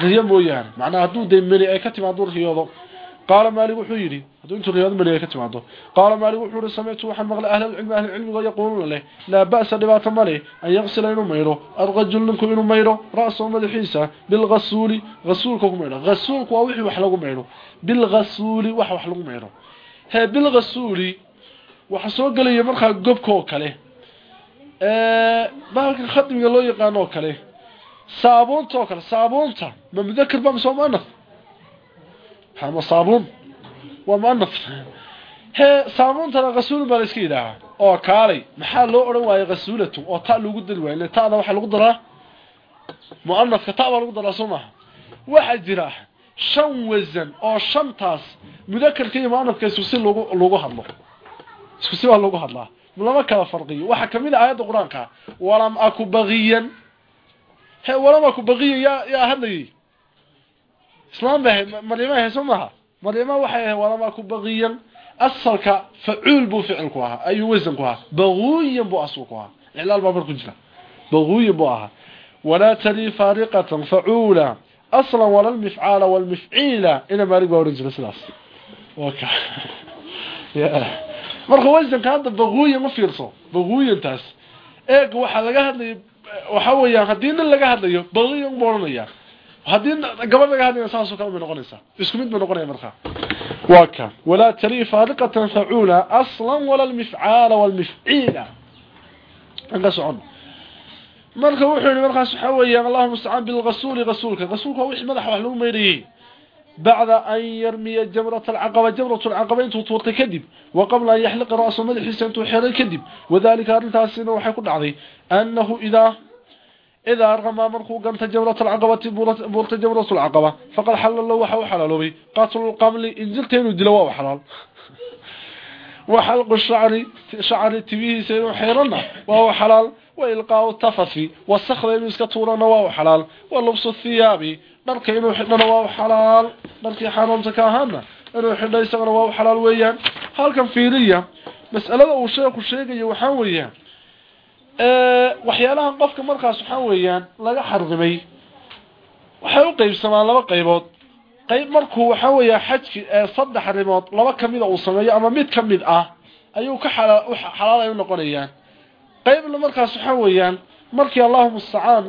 S1: الغيام ويان معناها دون دين مني أي كتب عدور qaala maalig wuxuu yidhi hadduu intuu riwaayad maliya ka timaado qaala maalig wuxuu yidhi samaytu waxaan maqlay ahlilcilmi ahlilcilmiga yaquuluuna leh laa ba'sa dhibaato ma leh an yaqsila inuu maydho arrajul ninku inuu maydho ra-sahu madaxiisa bilghasuuli hasuulka ku maydho hasuulku waa wixii wax lagu maydho bilghasuuli wax wax lagu maydho hee bilghasuuli waxa soo gelaya markaa gobka oo kale bahalka khadmiga loo yaqaano ama saabuun? Waa muanaf hee saabuuntana qasuul baa la iska yidhaahaa. Oo kaalay. Maxaa loo odhan waayey qasuulatu oo ta lagu dari waayey. Ta'da waxaa lagu daraa mu'anafka ta baa lagu daraa soo maaha. Waxaa jira shan wasan oo shantaas mudakarka iyo mu'anafka isku si loogu loogu hadlo. Isku si baa loogu hadlaa lama kala farqiyo. Waxaa ka mid ah aayadda qur'aanka walam aku bagiyan hee walam islaan bay mariima hayso maaha. Mariima waxay ahayd walamaa ku baqiyan. Asalka facuul buu ficil ku ahaa ayuu wasan ku ahaa. Baquuyan buu asal ku ahaa. Iclaal baa mar ku jira. Baquuyan buu ahaa. Walaa tali faariqatan facuula. Aslan wala lmifcaala walmifciila. Ina maalig baa ohan jira sidaas. Waka marka wasanka hadda baquuyan u fiirso. Baquuyantaas. Eega waxaa laga hadlaya waxaa weeyaan haddii nin laga hadlayo baqiyan buu odhanayaa haddii gabadh laga hadlaya saasoo kale bay noqonaysaa. Isku mid bay noqonaya markaa. Waa ka walaa tarii faadiqatan facuula aslan wala lmifcaala walmifciila. An ka socon marka wuxuu yihi markaas waxaa weeyaan allahuma istacaan bilrasuuli rasuulka. Rasuulka waa wixii madaxa wax lagu meydhayey bacda an yarmiya jamrat alcaqaba jamrat alcaqaba intuu tuurtay kadib wa qabla an yaxliqa ra-su madaxiisa intuu xeray kadib. Wadalika arrintaasina waxay ku dhacday anahu idaa idaa ramaa markuu ganto jamrat alcaqabati buurta jamrat alcaqaba faqad xalla lahu waxa u xalaaloobay qatlulqamli injilta inuu dilo waa u xalaal wa xalqu shacri shacri tibihiisa inuu xeeranna waa u xalaal wa ilqaau tafafi wasakda inuu iska tuurana waa u xalaal wa lubsu thiyaabi dharka inuu xidhana waa u xalaal dharkii xaaraamta ka ahaana inuu xidha isagana waa u xalaal weeyaan halkan fiiriya mas'alada uu sheeku sheegayo waxaan weeyaan ee waxyaalaha qofka markaas waxa weeyaan laga xarrimay waxay u qaybsamaan laba qaybood. Qayb markuu waxa weeyaa xajki saddex arrimood laba ka mid uu sameeyo ama mid ka mid ah ayuu ka xalaal ay noqonayaan. Qaybna markaas waxa weeyaan markii Allahu musta'an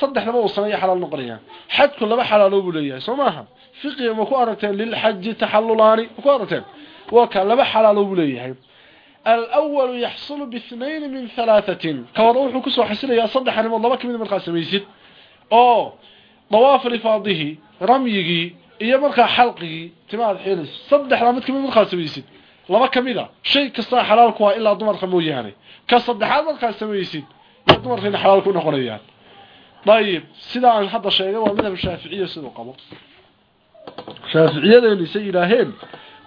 S1: saddexdaba uu sameeyo xalaal noqonayaan. Xajku laba xalaal uu leeyahay Soomaha fiqiga ma ku aragteen lil xajj tahallulani ku aragteen? Waa ka laba xalaal uu leeyahay الأول يحصل باثنين من ثلاثة كوضوح كسو حسنيا صدح رمض لبا كميد مرقا سميسد او طواف لفاضه رميقي iyo marka xalqigi timaad xiris saddex la mid kamid marka sameeysid laba kamida shay kasta xalaal ku ah ilaa dumarka mooyaane ka saddexaad marka sameeysid dumarka xalaal ku noqonayaan طيب سيدا عن حدا شيء هو مذهب الشافعية سيدو قبو شافعية لأني سيداهين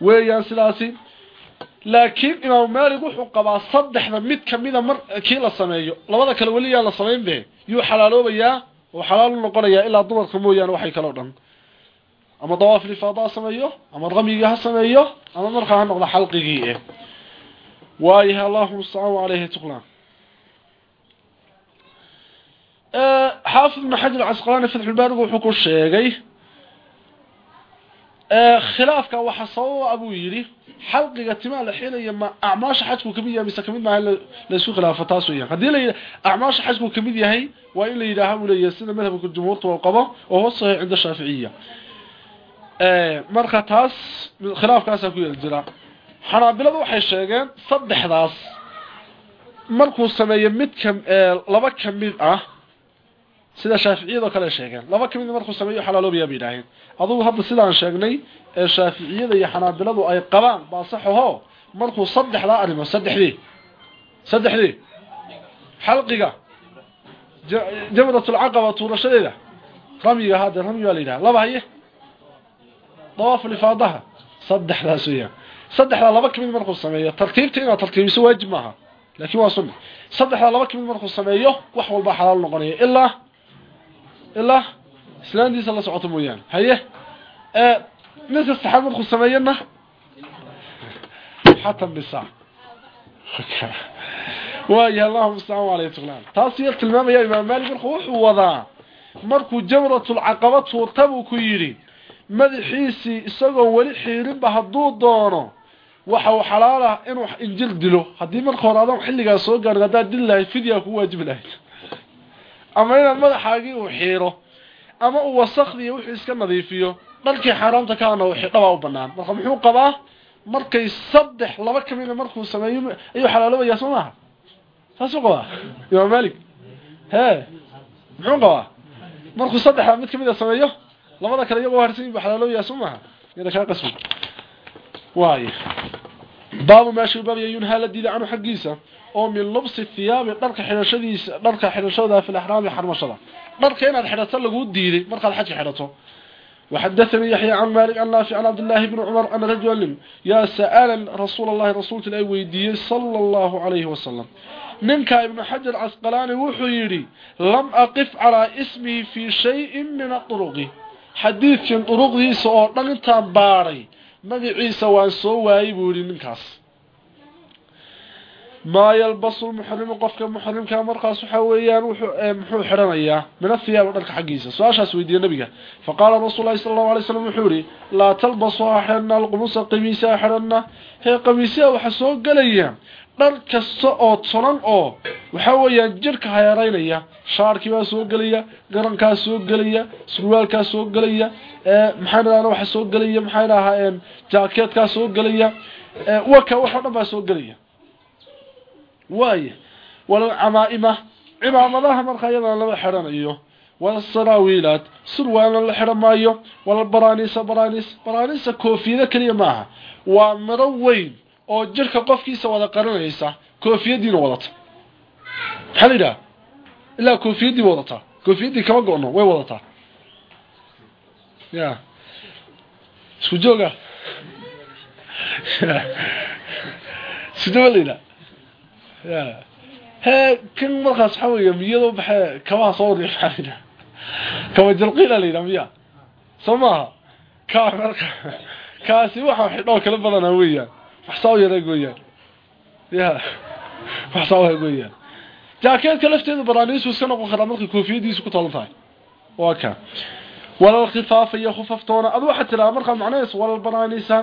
S1: ويان سلاسي laakiin imaam maalik wuxuu qabaa saddexda mid kamida mar kii la sameeyo. Labada kale weliyaa la samayn be yuu xalaaloobayaa oo xalaal u noqonayaa ilaa dumarka mooyaane waxay kaloo dhan. Ama dawaf lifaada ha sameeyo ama ramyigii ha sameeyo ama markaa ha noqda xalqigii eh. Waayaha allahuma mustacaan caleyhi tuqlaan xaafid ibnu xajar casqalaani fatxulbaarigu wuxuu ku sheegay khilaafka waxa soo abu yiri xalqiga timaa la xilaya ma acmaasha xajku ka mid yahay mise ka mid ma la isku khilaafo taas weeyaan. Hadii la acmaasha xajku ka mid yahay waa in la yiraahaa uu leeyahay sida madhabka jumhuurta oo qabo oo hoose cinda shaafiiciya ee marka taas khilaafkaas ku yeel jira. Xanaabiladu waxay sheegeen saddexdaas. Markuu sameeyo mid kam laba ka mid ah sida shaafiiciyada kale sheegeen laba ka mid markuu sameeyo xalaaloobiya biidaaheen adigu hadda sidaan sheegnay ee shaafiiciyada iyo xanaabiladu ay qabaan baa saxaho markuu saddexda arimo saddexdii saddexdii xalqiga jamratul aqaba tuurashadeeda ramiga hada ramiga leeyahay laba haye dawaaf lifaadaha saddexdaas weeyaan saddexda laba ka mid markuu sameeyo tartiibta inaa tartiibiso waajib maaha laakiin waa sunni saddexda laba ka mid markuu sameeyo wax walba xalaal noqonaya ilaa ilaa islaandiisa la socoto mooyaane haye ninka saxaab markuu sameeyana xatan bisa waayo allahuma mustacaan alayhi taqlaan taas iyo tilmaamaya imaam maalik markuu wuxuu wadaa markuu jamratul caqaba tuurta buu ku yidhi madaxiisii isagoo weli xiirinba hadduu doono waxa uu xalaal ah inuu injil dilo haddii marka hore adoon xilligaas soo gaarin haddaad dili lahayd fidyaa ku waajibi lahayd ama inaad madaxaagii uu xiiro ama uu wasakdiiyo wuxuu iska nadiifiyo dharkii xaaraamta kaana uu xidhabaa u banaan marka muxuu qabaa markay saddex laba kamida markuu sameeyo ayuu xalaaloobayaa soo maaha saasuu qabaa imaam malik hee muxuu qabaa? Markuu saddexda mid kamida sameeyo labada kale iyagoo harsan buu xalaaloobayaa soo maaha kaa qasbi واي باب ما شي باب ينهى لديد عنه حقيسا او من لبس الثياب دارك خيرشديس دارك خيرشودا في الاحرام حرمشدا دارك ان خيرته لغو ديدي marka الحج خيرته وحدثني يحيى عن مالك عن نافع عن عبد الله بن عمر ان رجل يا سأل رسول الله رسول الله ويدي صلى الله عليه وسلم منك ابن حجر عسقلاني وحو يري لم أقف على اسمي في شيء من الطرق حديث طرق دي سو دغنتان باري magaciisa waan soo waayey buu yihi ninkaas. Maa yalbasu muxrimu qofka muxrimka markaas waxa weeyaan eh, muxuu xidhanayaa min ahiyaaba dharka xaggiisa. Su'aashaas weydiiye nabiga. Faqaala rasuul lahi sala allahu alay slam wuxuu yihi laa talbasu ha xidhana alqumusa qamiisa ha xidhana hee qamiisyaa waxa soo gelayaa dhar kasta oo tolan oo waxa weeyaan jirka hayareynaya shaarkii waa soo galaya garankaa soo galaya surwaalkaa soo galaya ee maxay raana waxa soo galaya maxay raahayeen jaakeedkaa soo galaya ee waka waxa dhan baa soo galaya واي والعمائمة عمامضها مرخيضا لما حرميه والسراويلات سروالا لحرمايو والبرانيس برانيس برانيس كوفيدة كلية معها ومروين oo jirka qofkiisa wada qarinaysa koofiyadiina wadata. Maxaa la yidhaha ilaa koofiyadii wadataa koofiyaddii kama go-no way wadataa. Ya isku jooga? Sidamalayda ya he kan markaas waxaa weya miyado baxee kabaha soo warya maxaa layidhaha kaba jalqiila miya? Soo maaha? Ka marka kaasi waxa xidhoo kala badanaa weeyaan waxsaa yaray gooyaan ya waxsaa waha gooyaan jaakeedka lafteeda baraaniisu iska noqon karaa markay koofiyadiisu ku toolan tahay waa ka walalkhifaafa iyo khufaftoona adu waxaa tiraa markaa macnaheesu walal baraaniisa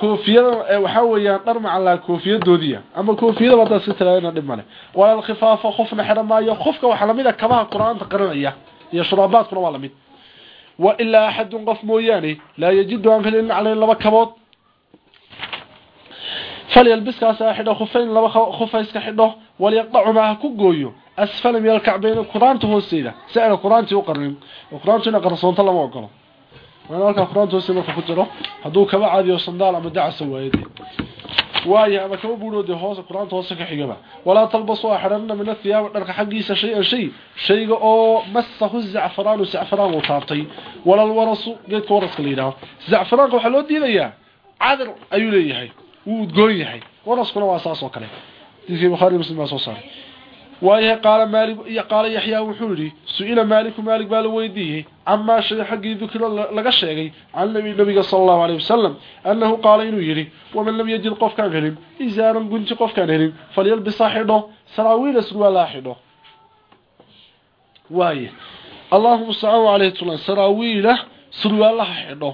S1: koofiyada waxaa weeyaan dhar macallaa koofiyadoodiya ama koofiyada haddaad iska tiraadana dhib male walal khifaafa khufna xidha maayo khufka waxaa la mid a kabaha qur'aanta qaranaya iyo shuraabaadkuna waa la mid wa ilaa axadun qof mooyaane laa yajidu aan ka helin calayn falyalbiskaasaa xidho khufayn laba khufayska xidho walyaqdacumaa ha ku gooyo asfala min alkacbayn quraanta hoosteeda si ayna quraantii u qarnin oo quraantu ina qarsoonto lama ogolo waana halkaa quraanta hoosteeda marka ku jiro hadduu kaba caadiyo sandaal ama dacasa waayadee waayahy ama kaba buuroode hoose qur'aanta hoose ka xigaba walaa talbasuu axranna min athiyaaba dharka xaggiisa shay-an shay shayga oo masahu zacfaraanu zacfaraan uu taabtay walal warasu geedka waraska la yidhaaho loo diidayaa cadar ayuu leeyahay wuu goon yahay. Waraskuna waa saas oo kale. Diinka bukhari muslim soo saaray. Waaye qaala maalik iyo qaala yaxyaa wuxuu yidhi su'ila maaliku maalik baa la weydiiyey camaa shay xaggii dukiro laga sheegay can nabi nabiga sala allahu alayh wasalam annahu qaala inuu yidhi waman lam yajid qofkaan helin isaaran gunti qofkaan helin falyalbisa xidho saraawiila surwaalaa xidho waaye allahuma stacaan caleyhi tulan saraawiila surwaalaha xidho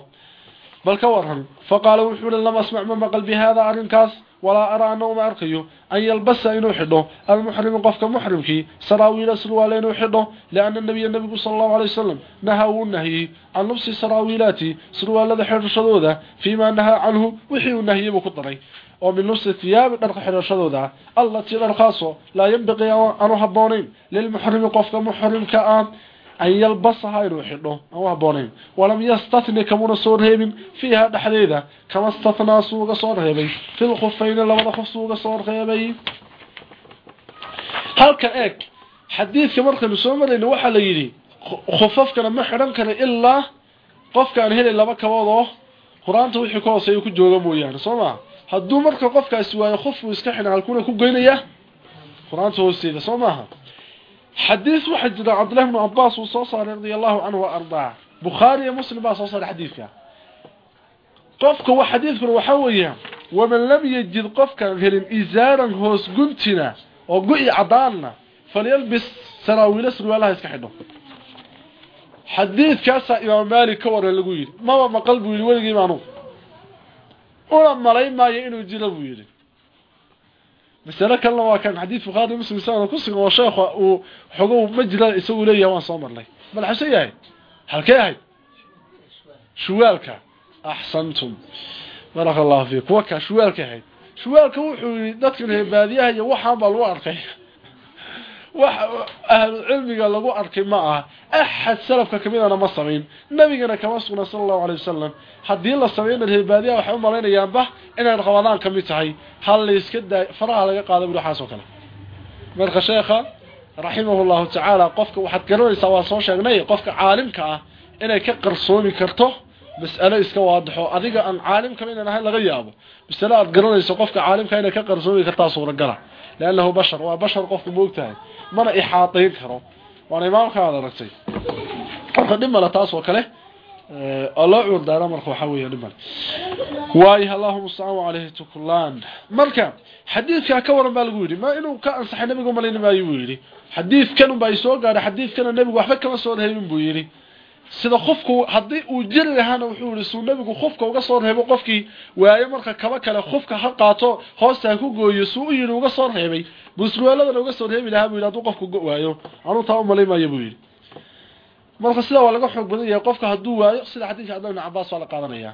S1: bal ka waran faqaala wuxuu hi lama asmac ma maqal bi haadaa arrinkaas walaa araa ana uma arkayo an yalbasa inuu xidho almuxrimu qofka muxrimkii saraawiila surwaale inuu xidho lianna nabiya nabigu sala allahu alay wasalam nahaa wuu nahiyey can lubsi saraawiilaati surwaalada xidhashadooda fii maa nahaa canhu wixii uu nahiyey buu ku daray oo min nubsi hiyaabi dharka xidhashadooda allatii dharkaasoo laa yanbaqii aanu habboonayn lilmuxrimi qofka muxrimka an yalbasahaa inuu xidho aan u haboonayn walam yastatni kamuna soo reebin fiihaa dhexdeeda kama stathnaa suuga soo reebay. Fil khufayni labada qof suuga soo reebay. Halka eeg xadiidka markaynu soo marayna waxaa la yidhi khufafkana ma xidhan kara ilaa qofka aan helay laba kaboodoo qur'aanta wixii ka hooseeya ku jooga mooyaane. Soo ma hadduu marka qofkaasi waayo khufuu iska xidhan halkuna ku goynaya qur'aanta hoosteeda. Soo maaha xadiis waxa jira cabdullah ibnu cabaas uu soo saaray radia allahu canhu wa ardaa bukhaari iyo muslim baa soo saaray xadiidka qofka wa xadiidkuna waxaa weeye waman lam yajid qofkaan helin isaaran hoos guntina oo go-i caddaanna falyalbis saraawiila sarwaalaha iska xidho xadiidkaasaa imaam maalik ka waran lagu yidhi maba maqal buu yidhi weligii maanu una malay maayo inuu jiro buu yidhi masale kalena waa kan xadiid bukhaari muslim isagana ku sugan oo sheekha uu xogow ma jira isagu leeyahay waan soo marnay. Bal xashe yahay? Halkee ahayd shuwaalka. Axsantum baraka allahu fiik. Kuwa kaa shuwaalka ahayd. Shuwaalka wuxuu yidhi dadkan reebaadiyaha iyo waxaan baa lagu arkay wax ahlu cilmiga lagu arkay ma ah axad salafka kamidana ma samayn. Nabigana kama sugna sala allahu alay wasalam haddii la samayna reerbaadiyaha waxay u malaynayaan bah inay raqabadaan ka mid tahay. Hal la iska daay faraha laga qaada buruxaas oo kale. Marka sheekha raximahu llahu tacaala qofka waxaad garanaysaa waan soo sheegnay qofka caalimka ah inay ka qarsoomi karto mas'alo iska waadaxo. Adiga aan caalim kama inaan ahayn laga yaabo. Masale aad garanayso qofka caalimka inay ka qarsoomi kartaa suuragala laanahu bashar waa bashar qofka moogtahay mana ixaatayn karo waana imaamkaada aragtay marka dhib male taas oo kale oo loo cuur daara marka waxaa weeya dhib male waayah allahuma ustacaan caleyhi tukulaan marka xadiidkaa ka waran baa lagu yidhi ma inuu ka ansaxay nabiga malayna maayo buu yidhi xadiidkan unbaa isoo gaadhay xadiidkana nebigu waxba kama soo dhahaynin buu yidhi sida qofku haddii uu jiri lahaana wuxuu yiri suu nabigu qofka uga soo reebo qofkii waayo marka kaba kale qofka ha qaato hoosta ku gooyo suu yiri uga soo reebay busruwalada uga soo reebi lahaa buu yiri haduu qofku waayo. Anu taa u malaynayo buu yiri marka sida waa laga xoog badan yahay qofka haduu waayo sida xadiiska Abdullah ibn Abbas waa qaadanaya.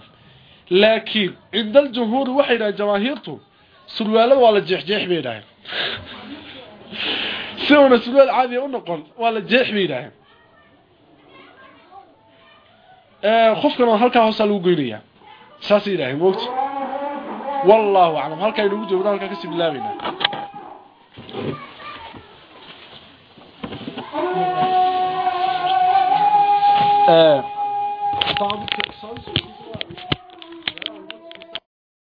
S1: Laakiin inda jumhuur waxay yiraahdeen jamaahirtu surwaalada waa la jeexjeex bay yiraahdeen si surwaal caadi u noqon waa jeex bay yiraahdeen Eh, qofkan oo halkaa hoosaa lagu goynayaa saasay idhaahay moogta wallahu aclam. Halkaa inagu joogda halkaa ka sii bilaabayna صعب eh, صعب